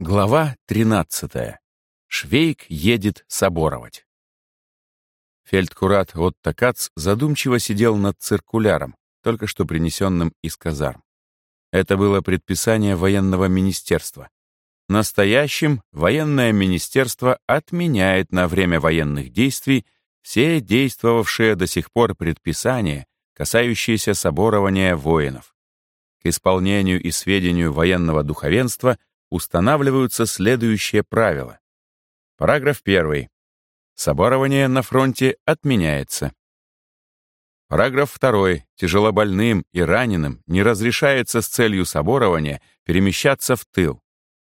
Глава 13. Швейк едет соборовать. Фельдкурат Отто Кац задумчиво сидел над циркуляром, только что принесенным из казарм. Это было предписание военного министерства. Настоящим военное министерство отменяет на время военных действий все действовавшие до сих пор предписания, касающиеся соборования воинов. К исполнению и сведению военного духовенства – устанавливаются следующие правила. Параграф 1. Соборование на фронте отменяется. Параграф 2. Тяжелобольным и раненым не разрешается с целью соборования перемещаться в тыл.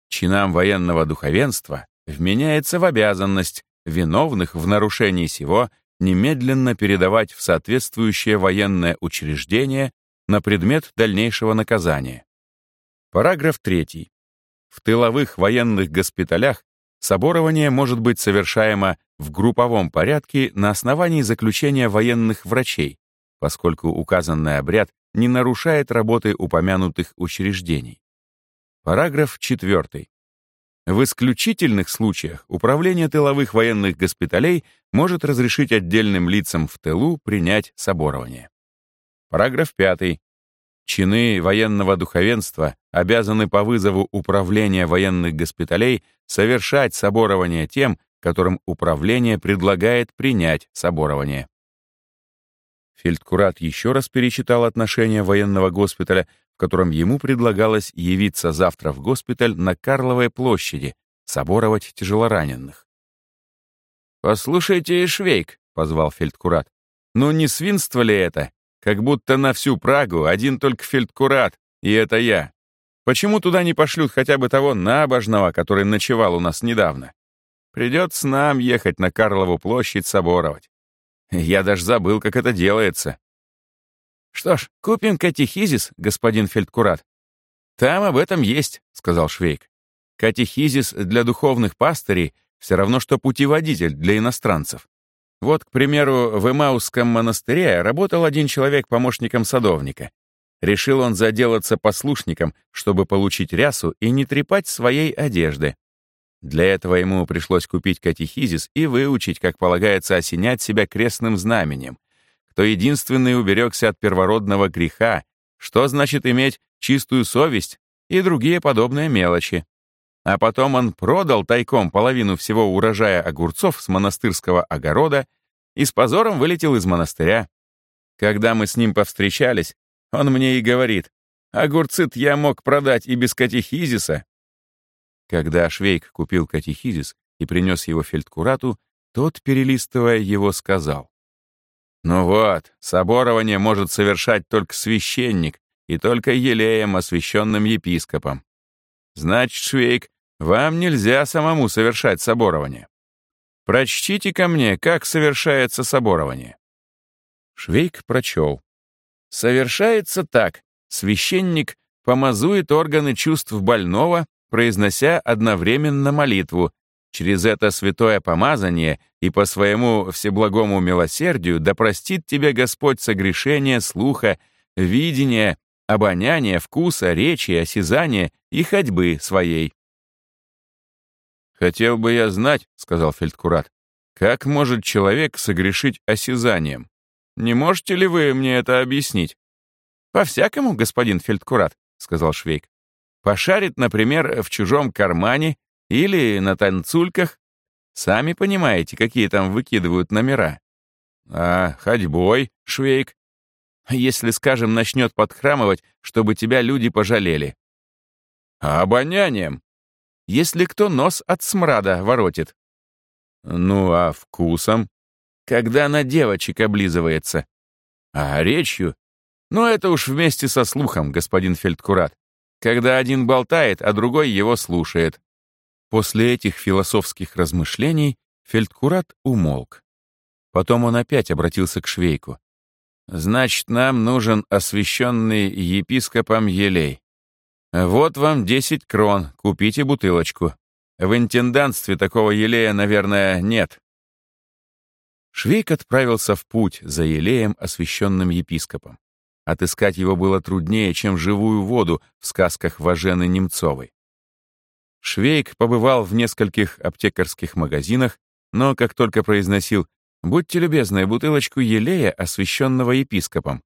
Чинам военного духовенства вменяется в обязанность виновных в нарушении сего немедленно передавать в соответствующее военное учреждение на предмет дальнейшего наказания. Параграф 3. В тыловых военных госпиталях соборование может быть совершаемо в групповом порядке на основании заключения военных врачей, поскольку указанный обряд не нарушает работы упомянутых учреждений. Параграф 4. В исключительных случаях управление тыловых военных госпиталей может разрешить отдельным лицам в тылу принять соборование. Параграф 5. Чины военного духовенства обязаны по вызову управления военных госпиталей совершать соборование тем, которым управление предлагает принять соборование. Фельдкурат еще раз перечитал отношение военного госпиталя, в котором ему предлагалось явиться завтра в госпиталь на Карловой площади, соборовать тяжелораненых. «Послушайте, Швейк», — позвал Фельдкурат, — «ну не свинство ли это? Как будто на всю Прагу один только фельдкурат, и это я. Почему туда не пошлют хотя бы того набожного, который ночевал у нас недавно? Придется нам ехать на Карлову площадь соборовать. Я даже забыл, как это делается. Что ж, купим катехизис, господин фельдкурат. Там об этом есть, сказал Швейк. Катехизис для духовных пастырей все равно, что путеводитель для иностранцев. Вот, к примеру, в Имаусском монастыре работал один человек помощником садовника. Решил он заделаться послушником, чтобы получить рясу и не трепать своей одежды. Для этого ему пришлось купить катехизис и выучить, как полагается, осенять себя крестным знаменем. Кто единственный уберегся от первородного греха, что значит иметь чистую совесть и другие подобные мелочи. А потом он продал тайком половину всего урожая огурцов с монастырского огорода и с позором вылетел из монастыря. Когда мы с ним повстречались, он мне и говорит, огурцы я мог продать и без катехизиса. Когда Швейк купил катехизис и принес его фельдкурату, тот, перелистывая его, сказал, «Ну вот, соборование может совершать только священник и только елеем, освященным епископом. Значит, Швейк, вам нельзя самому совершать соборование. Прочтите ко мне, как совершается соборование. Швейк прочел. Совершается так. Священник помазует органы чувств больного, произнося одновременно молитву. Через это святое помазание и по своему всеблагому милосердию да простит тебе Господь согрешение слуха, видения, обоняния, вкуса, речи, осязания и ходьбы своей. «Хотел бы я знать», — сказал фельдкурат, «как может человек согрешить осязанием? Не можете ли вы мне это объяснить?» «По-всякому, господин фельдкурат», — сказал Швейк. «Пошарит, например, в чужом кармане или на танцульках. Сами понимаете, какие там выкидывают номера. А ходьбой, Швейк? Если, скажем, начнет подхрамывать, чтобы тебя люди пожалели. А обонянием? Если кто нос от смрада воротит. Ну, а вкусом? Когда на девочек облизывается. А речью? Ну, это уж вместе со слухом, господин Фельдкурат. Когда один болтает, а другой его слушает. После этих философских размышлений Фельдкурат умолк. Потом он опять обратился к Швейку. «Значит, нам нужен освященный епископом елей. «Вот вам 10 крон, купите бутылочку. В интендантстве такого елея, наверное, нет». Швейк отправился в путь за елеем, освященным епископом. Отыскать его было труднее, чем живую воду в сказках Важены Немцовой. Швейк побывал в нескольких аптекарских магазинах, но как только произносил «Будьте любезны, бутылочку елея, освященного епископом»,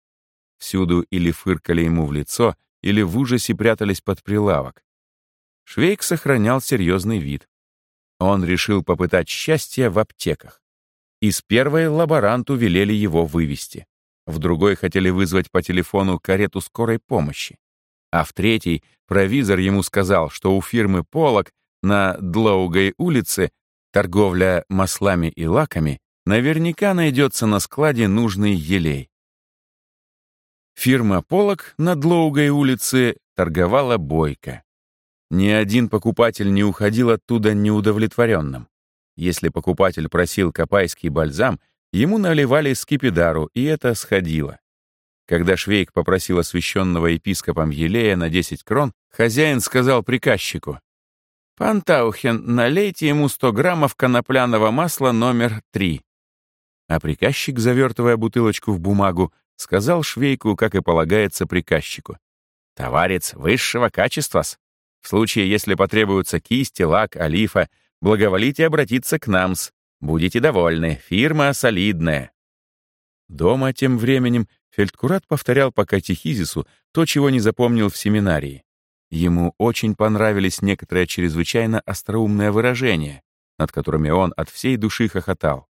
всюду или фыркали ему в лицо, или в ужасе прятались под прилавок. Швейк сохранял серьезный вид. Он решил попытать счастье в аптеках. Из первой лаборанту велели его вывести. В другой хотели вызвать по телефону карету скорой помощи. А в третий провизор ему сказал, что у фирмы «Полок» на Длоугой улице торговля маслами и лаками наверняка найдется на складе нужный елей. Фирма «Полок» на Длоугой улице торговала бойко. Ни один покупатель не уходил оттуда неудовлетворенным. Если покупатель просил копайский бальзам, ему наливали скипидару, и это сходило. Когда Швейк попросил освященного епископом елея на 10 крон, хозяин сказал приказчику, «Пантаухен, налейте ему 100 граммов конопляного масла номер 3». А приказчик, завертывая бутылочку в бумагу, сказал Швейку, как и полагается приказчику, «Товарец высшего качества -с. В случае, если потребуются кисти, лак, олифа, благоволите обратиться к нам-с. Будете довольны, фирма солидная». Дома тем временем Фельдкурат повторял по катехизису то, чего не запомнил в семинарии. Ему очень понравились некоторые чрезвычайно остроумные выражения, над которыми он от всей души хохотал.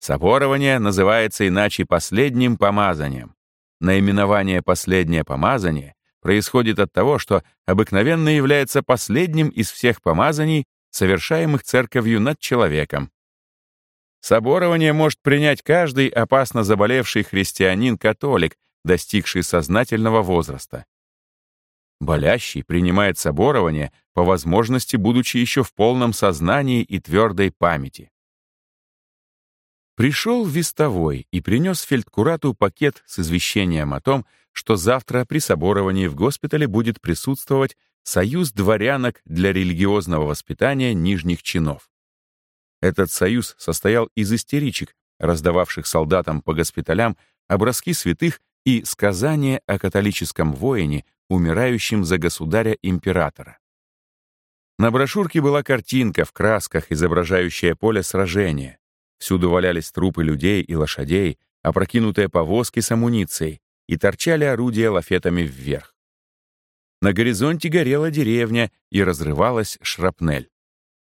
Соборование называется иначе последним помазанием. Наименование «последнее помазание» происходит от того, что обыкновенно является последним из всех помазаний, совершаемых церковью над человеком. Соборование может принять каждый опасно заболевший христианин-католик, достигший сознательного возраста. Болящий принимает соборование, по возможности будучи еще в полном сознании и твердой памяти. Пришел вестовой и принес фельдкурату пакет с извещением о том, что завтра при соборовании в госпитале будет присутствовать союз дворянок для религиозного воспитания нижних чинов. Этот союз состоял из истеричек, раздававших солдатам по госпиталям образки святых и сказания о католическом воине, умирающем за государя-императора. На брошюрке была картинка в красках, изображающая поле сражения. Всюду валялись трупы людей и лошадей, опрокинутые повозки с амуницией, и торчали орудия лафетами вверх. На горизонте горела деревня и разрывалась шрапнель.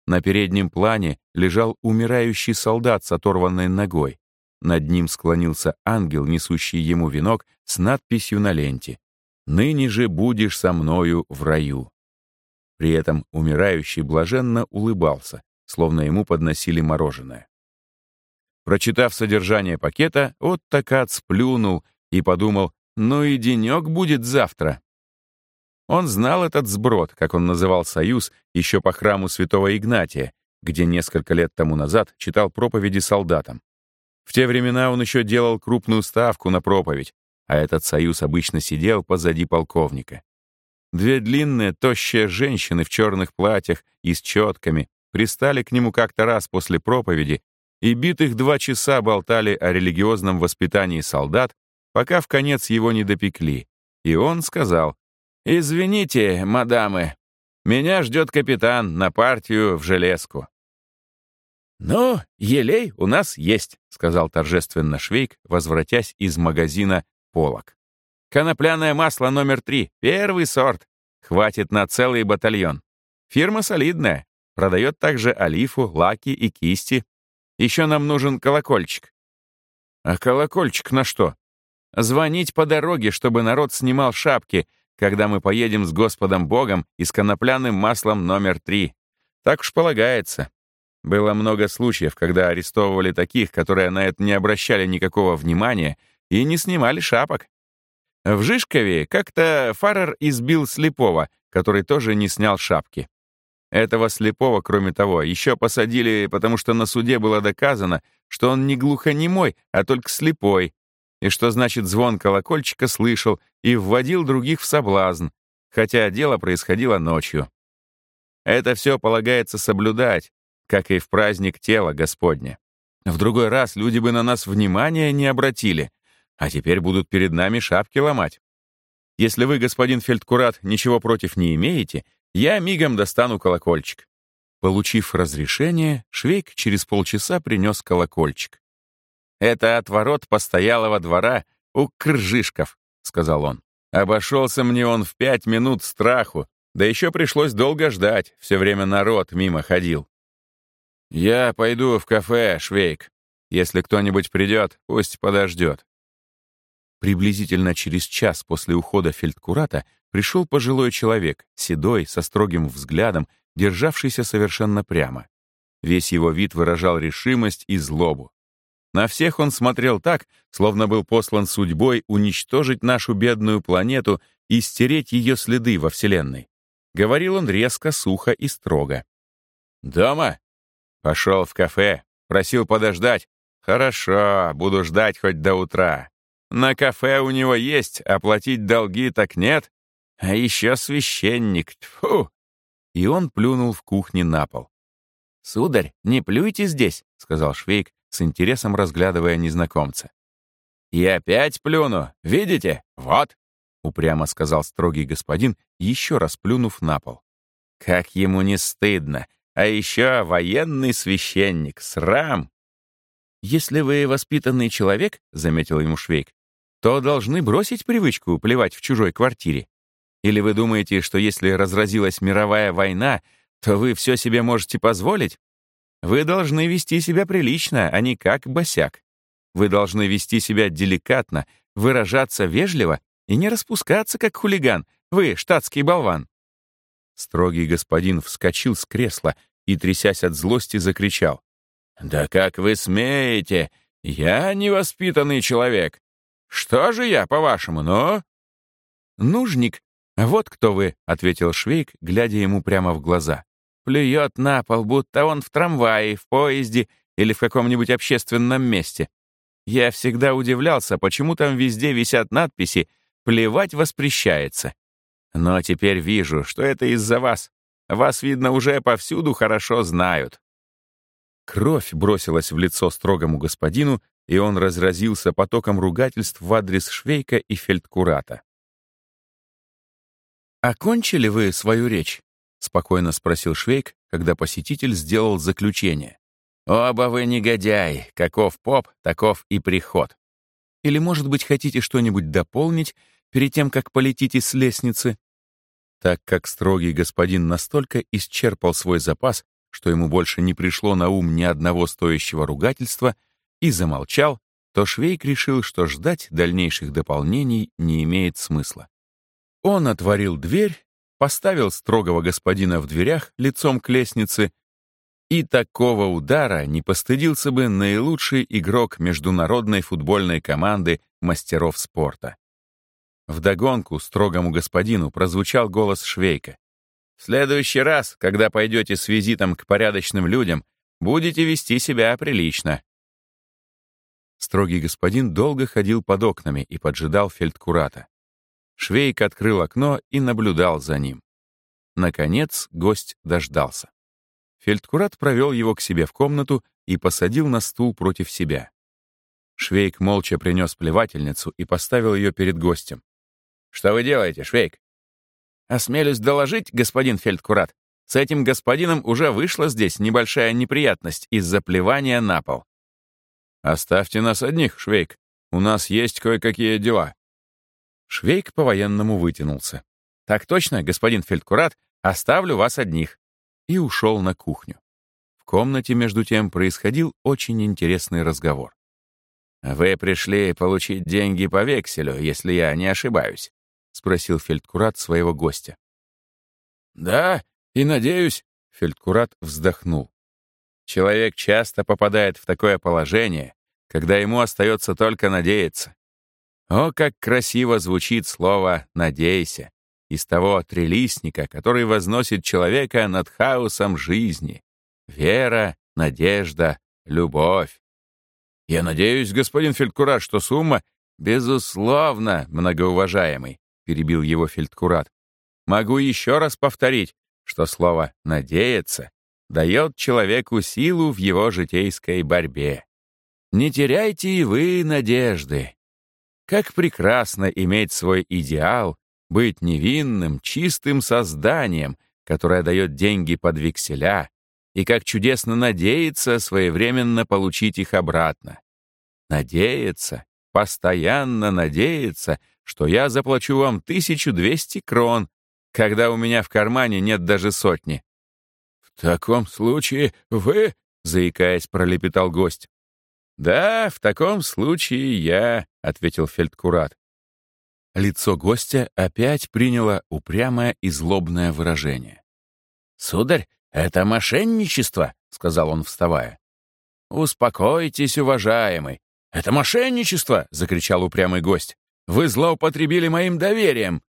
На переднем плане лежал умирающий солдат с оторванной ногой. Над ним склонился ангел, несущий ему венок с надписью на ленте «Ныне же будешь со мною в раю». При этом умирающий блаженно улыбался, словно ему подносили мороженое. Прочитав содержание пакета, Оттакат сплюнул и подумал, ну и денек будет завтра. Он знал этот сброд, как он называл союз, еще по храму святого Игнатия, где несколько лет тому назад читал проповеди солдатам. В те времена он еще делал крупную ставку на проповедь, а этот союз обычно сидел позади полковника. Две длинные, тощие женщины в черных платьях и с четками пристали к нему как-то раз после проповеди и битых два часа болтали о религиозном воспитании солдат пока в конец его не допекли. И он сказал, «Извините, мадамы, меня ждет капитан на партию в железку». «Ну, елей у нас есть», — сказал торжественно Швейк, возвратясь из магазина «Полок». «Конопляное масло номер три, первый сорт. Хватит на целый батальон. Фирма солидная, продает также олифу, лаки и кисти. Еще нам нужен колокольчик». «А колокольчик на что?» Звонить по дороге, чтобы народ снимал шапки, когда мы поедем с Господом Богом и с конопляным маслом номер три. Так уж полагается. Было много случаев, когда арестовывали таких, которые на это не обращали никакого внимания и не снимали шапок. В Жишкове как-то фарер избил слепого, который тоже не снял шапки. Этого слепого, кроме того, еще посадили, потому что на суде было доказано, что он не глухонемой, а только слепой, и что значит звон колокольчика слышал и вводил других в соблазн, хотя дело происходило ночью. Это все полагается соблюдать, как и в праздник тела Господня. В другой раз люди бы на нас внимания не обратили, а теперь будут перед нами шапки ломать. Если вы, господин Фельдкурат, ничего против не имеете, Я мигом достану колокольчик». Получив разрешение, Швейк через полчаса принес колокольчик. «Это от ворот постоялого двора у Кржишков», — сказал он. «Обошелся мне он в пять минут страху, да еще пришлось долго ждать, все время народ мимо ходил». «Я пойду в кафе, Швейк. Если кто-нибудь придет, пусть подождет». Приблизительно через час после ухода фельдкурата пришел пожилой человек, седой, со строгим взглядом, державшийся совершенно прямо. Весь его вид выражал решимость и злобу. На всех он смотрел так, словно был послан судьбой уничтожить нашу бедную планету и стереть ее следы во Вселенной. Говорил он резко, сухо и строго. «Дома?» «Пошел в кафе. Просил подождать. Хорошо, буду ждать хоть до утра. На кафе у него есть, оплатить долги так нет. А еще священник. Тьфу!» И он плюнул в кухне на пол. «Сударь, не плюйте здесь», — сказал Швейк, с интересом разглядывая незнакомца. «И опять плюну, видите? Вот!» — упрямо сказал строгий господин, еще раз плюнув на пол. «Как ему не стыдно! А еще военный священник, срам!» «Если вы воспитанный человек, — заметил ему Швейк, — то должны бросить привычку плевать в чужой квартире. Или вы думаете, что если разразилась мировая война, то вы все себе можете позволить? Вы должны вести себя прилично, а не как босяк. Вы должны вести себя деликатно, выражаться вежливо и не распускаться, как хулиган. Вы штатский болван. Строгий господин вскочил с кресла и, трясясь от злости, закричал. «Да как вы смеете? Я невоспитанный человек. Что же я, по-вашему, но?» «Нужник. Вот кто вы», — ответил Швейк, глядя ему прямо в глаза плюет на пол, будто он в трамвае, в поезде или в каком-нибудь общественном месте. Я всегда удивлялся, почему там везде висят надписи «Плевать воспрещается». Но теперь вижу, что это из-за вас. Вас, видно, уже повсюду хорошо знают. Кровь бросилась в лицо строгому господину, и он разразился потоком ругательств в адрес Швейка и Фельдкурата. «Окончили вы свою речь?» — спокойно спросил Швейк, когда посетитель сделал заключение. «Оба вы негодяй, каков поп, таков и приход. Или, может быть, хотите что-нибудь дополнить перед тем, как полетите с лестницы?» Так как строгий господин настолько исчерпал свой запас, что ему больше не пришло на ум ни одного стоящего ругательства, и замолчал, то Швейк решил, что ждать дальнейших дополнений не имеет смысла. Он отворил дверь поставил строгого господина в дверях лицом к лестнице, и такого удара не постыдился бы наилучший игрок международной футбольной команды мастеров спорта. Вдогонку строгому господину прозвучал голос Швейка. «В следующий раз, когда пойдете с визитом к порядочным людям, будете вести себя прилично». Строгий господин долго ходил под окнами и поджидал фельдкурата. Швейк открыл окно и наблюдал за ним. Наконец гость дождался. Фельдкурат провел его к себе в комнату и посадил на стул против себя. Швейк молча принес плевательницу и поставил ее перед гостем. «Что вы делаете, Швейк?» «Осмелюсь доложить, господин Фельдкурат, с этим господином уже вышла здесь небольшая неприятность из-за плевания на пол». «Оставьте нас одних, Швейк. У нас есть кое-какие дела». Швейк по-военному вытянулся. «Так точно, господин Фельдкурат, оставлю вас одних». И ушел на кухню. В комнате, между тем, происходил очень интересный разговор. «Вы пришли получить деньги по векселю, если я не ошибаюсь?» — спросил Фельдкурат своего гостя. «Да, и надеюсь», — Фельдкурат вздохнул. «Человек часто попадает в такое положение, когда ему остается только надеяться. О, как красиво звучит слово «надейся» из того трелистника, который возносит человека над хаосом жизни. Вера, надежда, любовь. Я надеюсь, господин Фельдкурат, что сумма, безусловно, многоуважаемый, перебил его Фельдкурат. Могу еще раз повторить, что слово «надеяться» дает человеку силу в его житейской борьбе. Не теряйте и вы надежды, как прекрасно иметь свой идеал, быть невинным, чистым созданием, которая дает деньги под векселя, и как чудесно надеется своевременно получить их обратно. Надеется, постоянно надеется, что я заплачу вам 1200 крон, когда у меня в кармане нет даже сотни. «В таком случае вы...» — заикаясь, пролепетал гость. «Да, в таком случае я», — ответил фельдкурат. Лицо гостя опять приняло упрямое и злобное выражение. «Сударь, это мошенничество», — сказал он, вставая. «Успокойтесь, уважаемый. Это мошенничество!» — закричал упрямый гость. «Вы злоупотребили моим доверием!»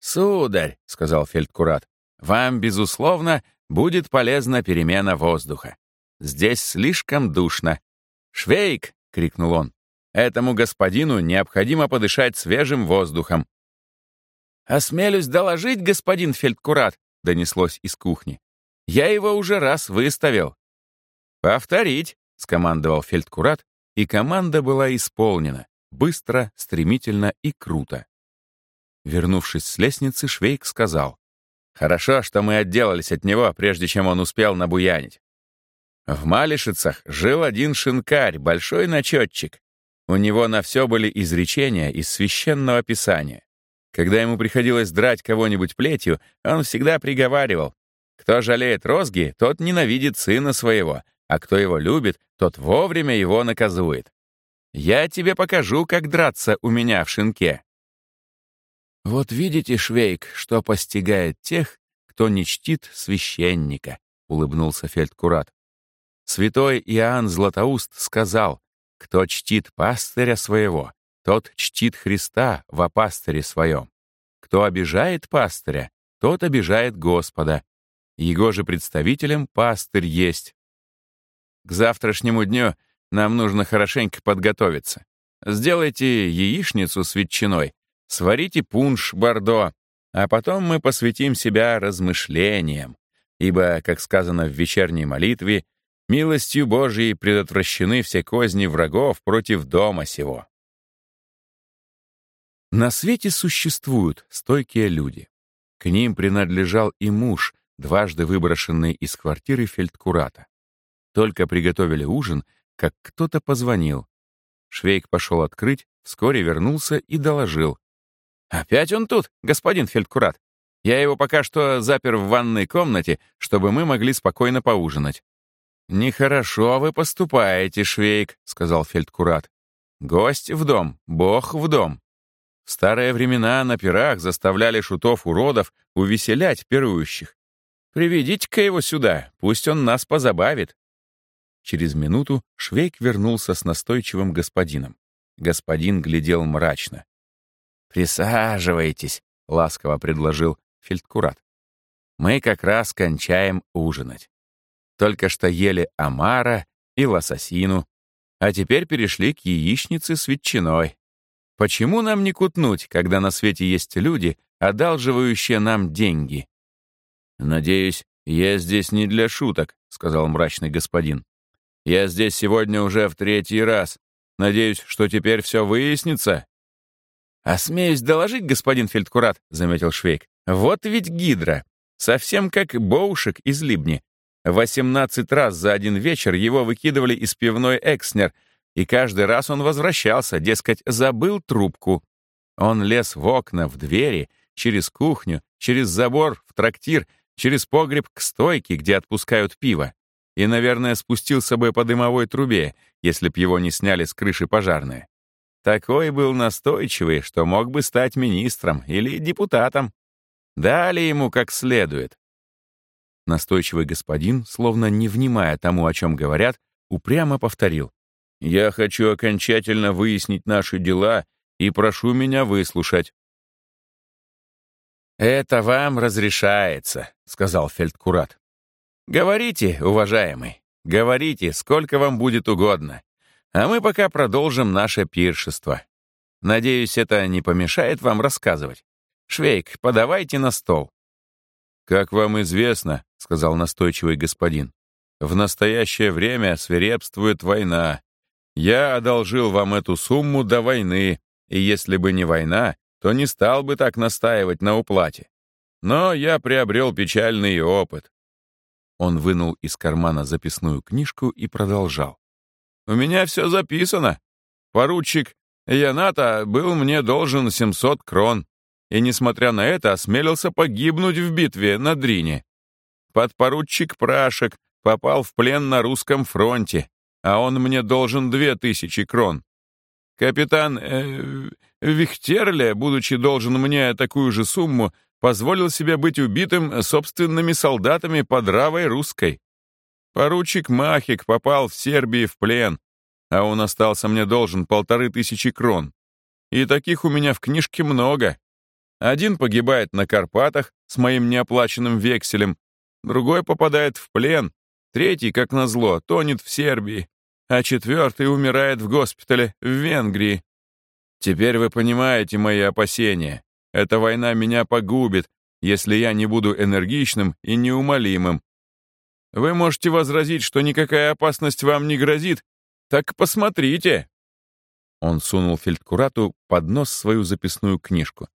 «Сударь», — сказал фельдкурат, — «вам, безусловно, будет полезна перемена воздуха. Здесь слишком душно. «Швейк!» — крикнул он. «Этому господину необходимо подышать свежим воздухом». «Осмелюсь доложить, господин фельдкурат», — донеслось из кухни. «Я его уже раз выставил». «Повторить», — скомандовал фельдкурат, и команда была исполнена, быстро, стремительно и круто. Вернувшись с лестницы, Швейк сказал, «Хорошо, что мы отделались от него, прежде чем он успел набуянить. В Малишицах жил один шинкарь, большой начетчик. У него на все были изречения из священного писания. Когда ему приходилось драть кого-нибудь плетью, он всегда приговаривал, «Кто жалеет розги, тот ненавидит сына своего, а кто его любит, тот вовремя его наказует. Я тебе покажу, как драться у меня в шинке». «Вот видите, Швейк, что постигает тех, кто не чтит священника», — улыбнулся фельдкурат. Святой Иоанн Златоуст сказал, «Кто чтит пастыря своего, тот чтит Христа во пастыре своем. Кто обижает пастыря, тот обижает Господа. Его же представителем пастырь есть». К завтрашнему дню нам нужно хорошенько подготовиться. Сделайте яичницу с ветчиной, сварите пунш бордо, а потом мы посвятим себя размышлениям, ибо, как сказано в вечерней молитве, Милостью Божией предотвращены все козни врагов против дома сего. На свете существуют стойкие люди. К ним принадлежал и муж, дважды выброшенный из квартиры фельдкурата. Только приготовили ужин, как кто-то позвонил. Швейк пошел открыть, вскоре вернулся и доложил. «Опять он тут, господин фельдкурат? Я его пока что запер в ванной комнате, чтобы мы могли спокойно поужинать. «Нехорошо вы поступаете, Швейк», — сказал фельдкурат. «Гость в дом, бог в дом». В старые времена на пирах заставляли шутов-уродов увеселять пирующих. «Приведите-ка его сюда, пусть он нас позабавит». Через минуту Швейк вернулся с настойчивым господином. Господин глядел мрачно. «Присаживайтесь», — ласково предложил фельдкурат. «Мы как раз кончаем ужинать. Только что ели омара и лососину, а теперь перешли к яичнице с ветчиной. Почему нам не кутнуть, когда на свете есть люди, одалживающие нам деньги? «Надеюсь, я здесь не для шуток», — сказал мрачный господин. «Я здесь сегодня уже в третий раз. Надеюсь, что теперь все выяснится». «А смеюсь доложить, господин фельдкурат», — заметил Швейк. «Вот ведь гидра. Совсем как Боушек из Либни. Восемнадцать раз за один вечер его выкидывали из пивной Экснер, и каждый раз он возвращался, дескать, забыл трубку. Он лез в окна, в двери, через кухню, через забор, в трактир, через погреб к стойке, где отпускают пиво. И, наверное, спустился бы по дымовой трубе, если б его не сняли с крыши пожарные. Такой был настойчивый, что мог бы стать министром или депутатом. Дали ему как следует. Настойчивый господин, словно не внимая тому, о чем говорят, упрямо повторил. «Я хочу окончательно выяснить наши дела и прошу меня выслушать». «Это вам разрешается», — сказал фельдкурат. «Говорите, уважаемый, говорите, сколько вам будет угодно, а мы пока продолжим наше пиршество. Надеюсь, это не помешает вам рассказывать. Швейк, подавайте на стол». «Как вам известно», — сказал настойчивый господин, «в настоящее время свирепствует война. Я одолжил вам эту сумму до войны, и если бы не война, то не стал бы так настаивать на уплате. Но я приобрел печальный опыт. Он вынул из кармана записную книжку и продолжал. «У меня все записано. Поручик Яната был мне должен 700 крон, и, несмотря на это, осмелился погибнуть в битве на Дрине. Подпоручик Прашек попал в плен на русском фронте, а он мне должен 2000 крон. Капитан э, Вихтерле, будучи должен мне такую же сумму, позволил себе быть убитым собственными солдатами под Равой русской. Поручик Махик попал в Сербии в плен, а он остался мне должен полторы тысячи крон. И таких у меня в книжке много. Один погибает на Карпатах с моим неоплаченным векселем, другой попадает в плен, третий, как назло, тонет в Сербии, а четвертый умирает в госпитале в Венгрии. Теперь вы понимаете мои опасения. Эта война меня погубит, если я не буду энергичным и неумолимым. Вы можете возразить, что никакая опасность вам не грозит. Так посмотрите. Он сунул фельдкурату под нос свою записную книжку.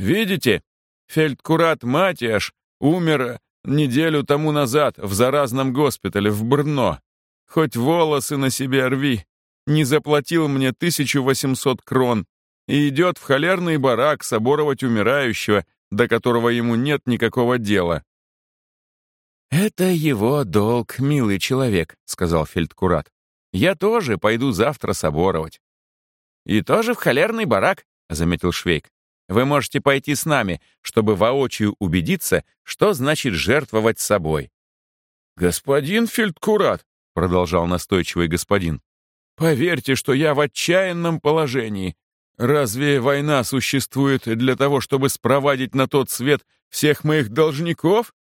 Видите, фельдкурат Матиаш умер неделю тому назад в заразном госпитале в Брно. Хоть волосы на себе рви. Не заплатил мне 1800 крон и идет в холерный барак соборовать умирающего, до которого ему нет никакого дела. «Это его долг, милый человек», — сказал фельдкурат. «Я тоже пойду завтра соборовать». «И тоже в холерный барак», — заметил Швейк. «Вы можете пойти с нами, чтобы воочию убедиться, что значит жертвовать собой». «Господин фельдкурат», — продолжал настойчивый господин, «поверьте, что я в отчаянном положении. Разве война существует для того, чтобы спровадить на тот свет всех моих должников?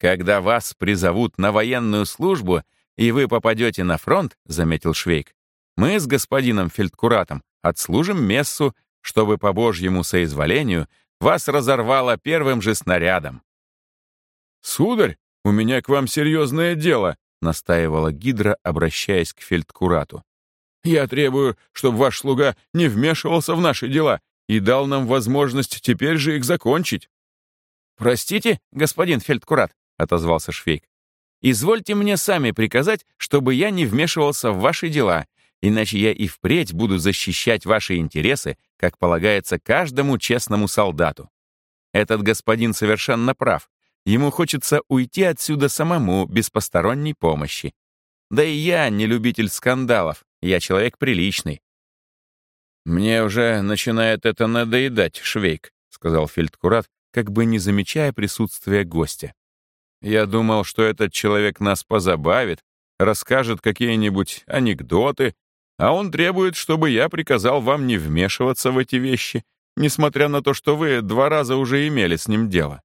Когда вас призовут на военную службу, и вы попадете на фронт, заметил Швейк, мы с господином фельдкуратом отслужим мессу, чтобы по Божьему соизволению вас разорвало первым же снарядом. «Сударь, у меня к вам серьезное дело», настаивала Гидра, обращаясь к фельдкурату. Я требую, чтобы ваш слуга не вмешивался в наши дела и дал нам возможность теперь же их закончить». «Простите, господин фельдкурат», — отозвался Швейк. «Извольте мне сами приказать, чтобы я не вмешивался в ваши дела, иначе я и впредь буду защищать ваши интересы, как полагается каждому честному солдату. Этот господин совершенно прав. Ему хочется уйти отсюда самому, без посторонней помощи. Да и я не любитель скандалов, я человек приличный. «Мне уже начинает это надоедать, Швейк», — сказал фельдкурат, как бы не замечая присутствия гостя. «Я думал, что этот человек нас позабавит, расскажет какие-нибудь анекдоты, а он требует, чтобы я приказал вам не вмешиваться в эти вещи, несмотря на то, что вы два раза уже имели с ним дело.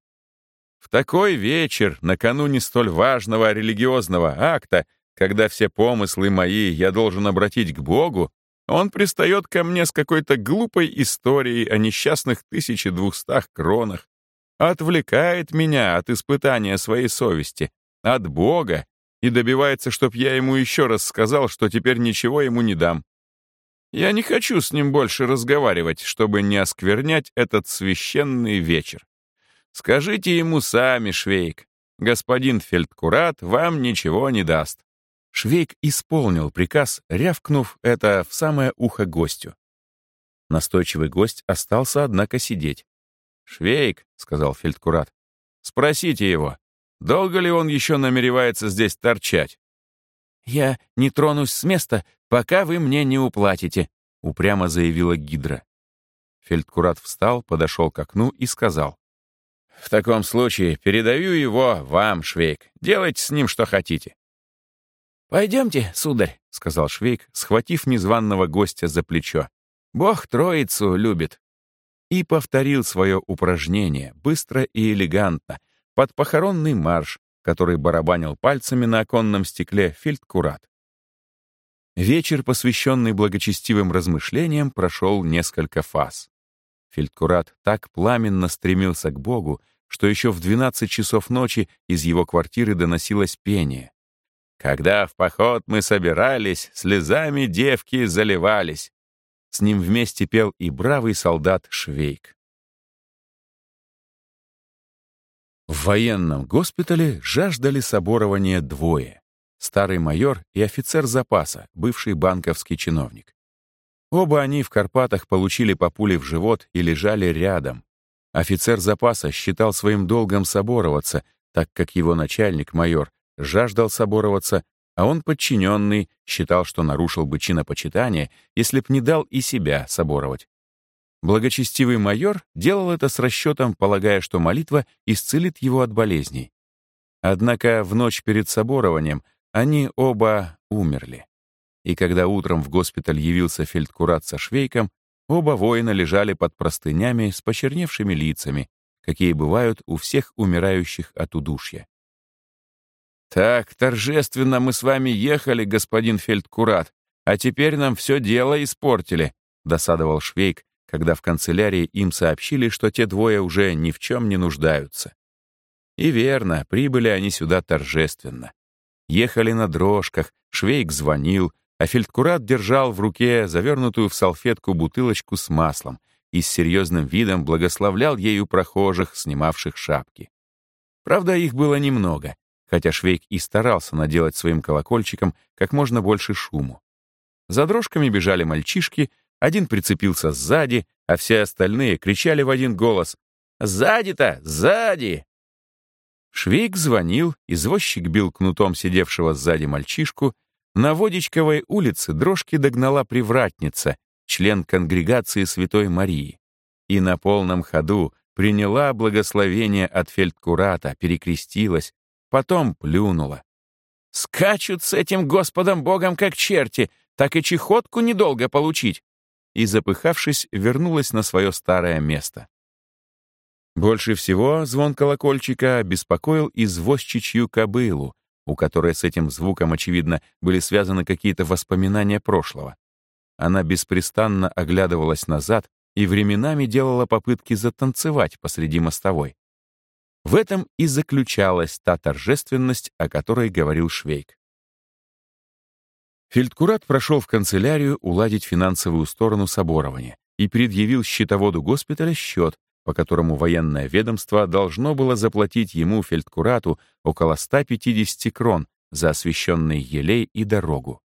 В такой вечер, накануне столь важного религиозного акта, когда все помыслы мои я должен обратить к Богу, он пристает ко мне с какой-то глупой историей о несчастных 1200 кронах, отвлекает меня от испытания своей совести, от Бога, и добивается, чтоб я ему еще раз сказал, что теперь ничего ему не дам. Я не хочу с ним больше разговаривать, чтобы не осквернять этот священный вечер. Скажите ему сами, Швейк, господин фельдкурат вам ничего не даст. Швейк исполнил приказ, рявкнув это в самое ухо гостю. Настойчивый гость остался, однако, сидеть. «Швейк», — сказал фельдкурат, — «спросите его, долго ли он еще намеревается здесь торчать?» «Я не тронусь с места, пока вы мне не уплатите», — упрямо заявила Гидра. Фельдкурат встал, подошел к окну и сказал. «В таком случае передаю его вам, Швейк. Делайте с ним, что хотите. «Пойдемте, сударь», — сказал Швейк, схватив незваного гостя за плечо. «Бог троицу любит». И повторил свое упражнение, быстро и элегантно, под похоронный марш, который барабанил пальцами на оконном стекле фельдкурат. Вечер, посвященный благочестивым размышлениям, прошел несколько фаз. Фельдкурат так пламенно стремился к Богу, что еще в 12 часов ночи из его квартиры доносилось пение. Когда в поход мы собирались, слезами девки заливались. С ним вместе пел и бравый солдат Швейк. В военном госпитале жаждали соборования двое — старый майор и офицер запаса, бывший банковский чиновник. Оба они в Карпатах получили по пуле в живот и лежали рядом. Офицер запаса считал своим долгом собороваться, так как его начальник, майор, жаждал собороваться, а он, подчиненный, считал, что нарушил бы чинопочитание, если б не дал и себя соборовать. Благочестивый майор делал это с расчетом, полагая, что молитва исцелит его от болезней. Однако в ночь перед соборованием они оба умерли. И когда утром в госпиталь явился фельдкурат со швейком, оба воина лежали под простынями с почерневшими лицами, какие бывают у всех умирающих от удушья. «Так, торжественно мы с вами ехали, господин фельдкурат, а теперь нам все дело испортили», — досадовал Швейк, когда в канцелярии им сообщили, что те двое уже ни в чем не нуждаются. И верно, прибыли они сюда торжественно. Ехали на дрожках, Швейк звонил, а фельдкурат держал в руке завернутую в салфетку бутылочку с маслом и с серьезным видом благословлял ею прохожих, снимавших шапки. Правда, их было немного, хотя Швейк и старался наделать своим колокольчиком как можно больше шуму. За дрожками бежали мальчишки, один прицепился сзади, а все остальные кричали в один голос «Сзади-то! Сзади!» Швейк звонил, извозчик бил кнутом сидевшего сзади мальчишку, на Водичковой улице дрожки догнала привратница, член конгрегации Святой Марии, и на полном ходу приняла благословение от фельдкурата, перекрестилась, потом плюнула. «Скачут с этим Господом Богом как черти, так и чехотку недолго получить!» И, запыхавшись, вернулась на свое старое место. Больше всего звон колокольчика беспокоил извозчичью кобылу, у которой с этим звуком, очевидно, были связаны какие-то воспоминания прошлого. Она беспрестанно оглядывалась назад и временами делала попытки затанцевать посреди мостовой. В этом и заключалась та торжественность, о которой говорил Швейк. Фельдкурат прошел в канцелярию уладить финансовую сторону соборования и предъявил счетоводу госпиталя счет, по которому военное ведомство должно было заплатить ему, фельдкурату, около 150 крон за освященный елей и дорогу.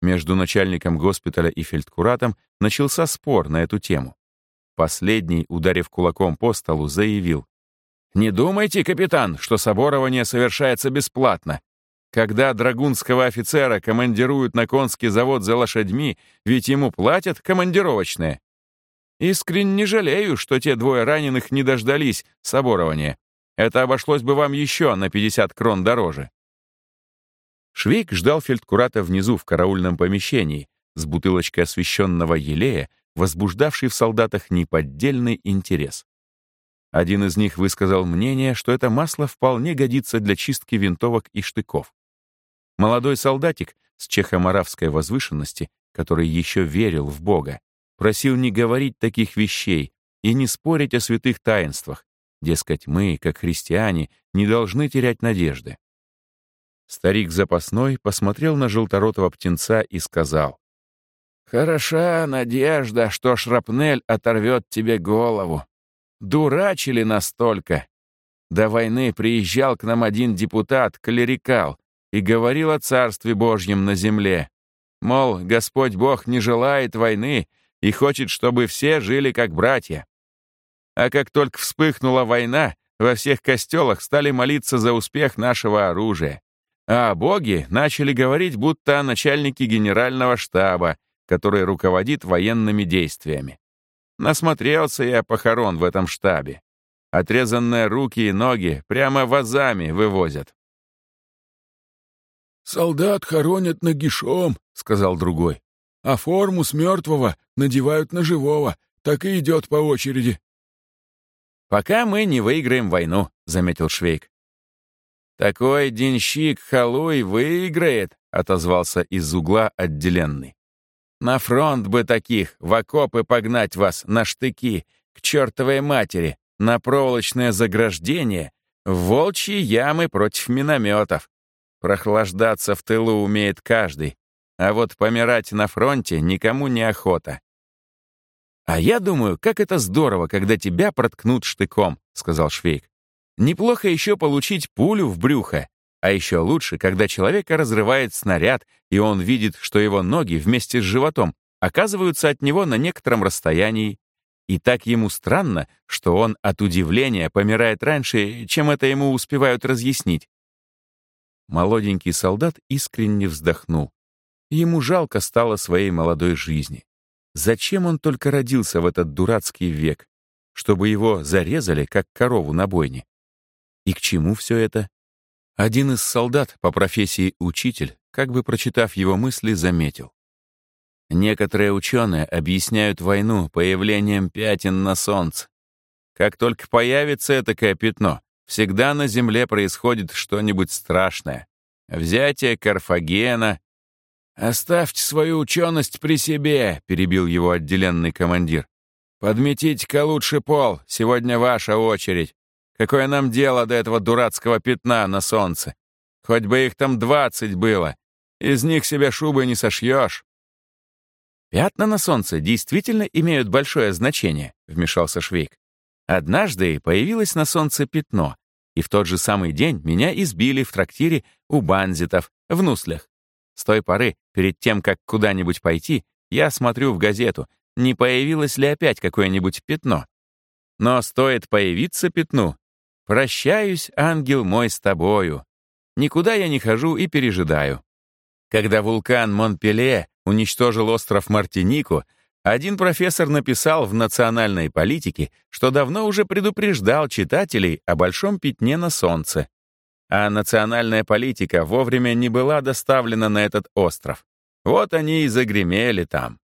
Между начальником госпиталя и фельдкуратом начался спор на эту тему. Последний, ударив кулаком по столу, заявил, «Не думайте, капитан, что соборование совершается бесплатно. Когда драгунского офицера командируют на конский завод за лошадьми, ведь ему платят командировочные. Искренне жалею, что те двое раненых не дождались соборования. Это обошлось бы вам еще на 50 крон дороже. Швейк ждал фельдкурата внизу в караульном помещении с бутылочкой освещенного елея, возбуждавшей в солдатах неподдельный интерес. Один из них высказал мнение, что это масло вполне годится для чистки винтовок и штыков. Молодой солдатик с чехоморавской возвышенности, который еще верил в Бога, просил не говорить таких вещей и не спорить о святых таинствах. Дескать, мы, как христиане, не должны терять надежды. Старик запасной посмотрел на желторотого птенца и сказал, «Хороша надежда, что шрапнель оторвет тебе голову. Дурачили настолько. До войны приезжал к нам один депутат, клерикал, и говорил о Царстве Божьем на земле. Мол, Господь Бог не желает войны, и хочет, чтобы все жили как братья. А как только вспыхнула война, во всех костелах стали молиться за успех нашего оружия. А о Боге начали говорить, будто о начальнике генерального штаба, который руководит военными действиями. Насмотрелся я похорон в этом штабе. Отрезанные руки и ноги прямо вазами вывозят. «Солдат хоронят нагишом», — сказал другой а форму с мертвого надевают на живого. Так и идет по очереди. «Пока мы не выиграем войну», — заметил Швейк. «Такой денщик халуй выиграет», — отозвался из угла отделенный. «На фронт бы таких, в окопы погнать вас, на штыки, к чертовой матери, на проволочное заграждение, в волчьи ямы против минометов. Прохлаждаться в тылу умеет каждый, а вот помирать на фронте никому не охота. «А я думаю, как это здорово, когда тебя проткнут штыком», — сказал Швейк. Неплохо еще получить пулю в брюхо, а еще лучше, когда человека разрывает снаряд, и он видит, что его ноги вместе с животом оказываются от него на некотором расстоянии. И так ему странно, что он от удивления помирает раньше, чем это ему успевают разъяснить. Молоденький солдат искренне вздохнул. Ему жалко стало своей молодой жизни. Зачем он только родился в этот дурацкий век? Чтобы его зарезали, как корову на бойне. И к чему все это? Один из солдат по профессии учитель, как бы прочитав его мысли, заметил. Некоторые ученые объясняют войну появлением пятен на солнце. Как только появится этакое пятно, всегда на Земле происходит что-нибудь страшное. Взятие Карфагена. «Оставьте свою ученость при себе», — перебил его отделенный командир. «Подметите-ка лучше пол, сегодня ваша очередь. Какое нам дело до этого дурацкого пятна на солнце? Хоть бы их там двадцать было. Из них себе шубы не сошьешь». «Пятна на солнце действительно имеют большое значение», — вмешался Швейк. «Однажды появилось на солнце пятно, и в тот же самый день меня избили в трактире у банзитов, в Нуслях. С той поры, перед тем, как куда-нибудь пойти, я смотрю в газету, не появилось ли опять какое-нибудь пятно. Но стоит появиться пятну. Прощаюсь, ангел мой, с тобою. Никуда я не хожу и пережидаю. Когда вулкан Монпелье уничтожил остров Мартинику, один профессор написал в «Национальной политике», что давно уже предупреждал читателей о большом пятне на солнце. А национальная политика вовремя не была доставлена на этот остров. Вот они и загремели там.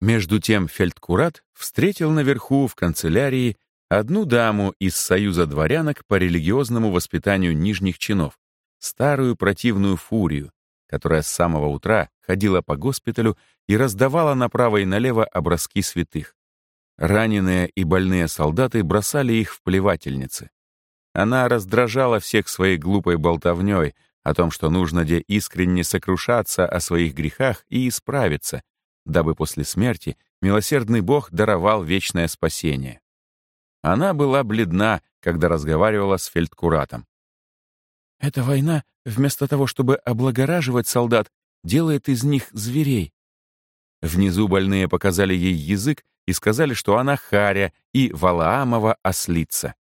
Между тем фельдкурат встретил наверху в канцелярии одну даму из Союза дворянок по религиозному воспитанию нижних чинов, старую противную фурию, которая с самого утра ходила по госпиталю и раздавала направо и налево образки святых. Раненые и больные солдаты бросали их в плевательницы. Она раздражала всех своей глупой болтовней о том, что нужно где искренне сокрушаться о своих грехах и исправиться, дабы после смерти милосердный Бог даровал вечное спасение. Она была бледна, когда разговаривала с фельдкуратом. «Эта война, вместо того, чтобы облагораживать солдат, делает из них зверей. Внизу больные показали ей язык и сказали, что она Харя и Валаамова ослица.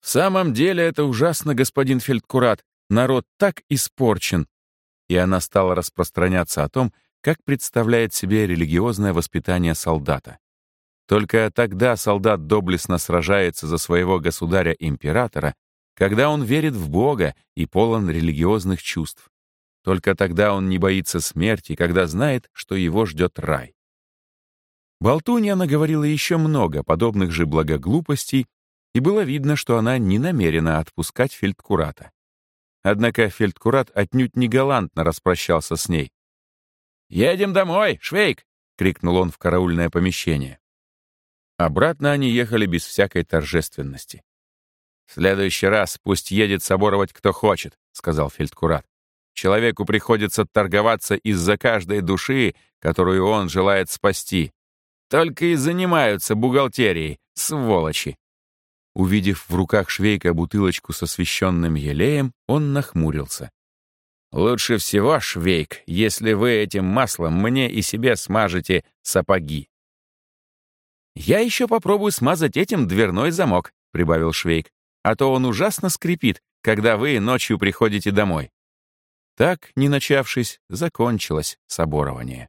«В самом деле это ужасно, господин Фельдкурат. Народ так испорчен». И она стала распространяться о том, как представляет себе религиозное воспитание солдата. Только тогда солдат доблестно сражается за своего государя-императора, когда он верит в Бога и полон религиозных чувств. Только тогда он не боится смерти, когда знает, что его ждет рай. Болтунья наговорила еще много подобных же благоглупостей, и было видно, что она не намерена отпускать фельдкурата. Однако фельдкурат отнюдь не галантно распрощался с ней. «Едем домой, Швейк!» — крикнул он в караульное помещение. Обратно они ехали без всякой торжественности. «В следующий раз пусть едет соборовать кто хочет», — сказал фельдкурат. Человеку приходится торговаться из-за каждой души, которую он желает спасти. Только и занимаются бухгалтерией, сволочи. Увидев в руках Швейка бутылочку со священным елеем, он нахмурился. «Лучше всего, Швейк, если вы этим маслом мне и себе смажете сапоги». «Я еще попробую смазать этим дверной замок», — прибавил Швейк, «а то он ужасно скрипит, когда вы ночью приходите домой». Так, не начавшись, закончилось соборование.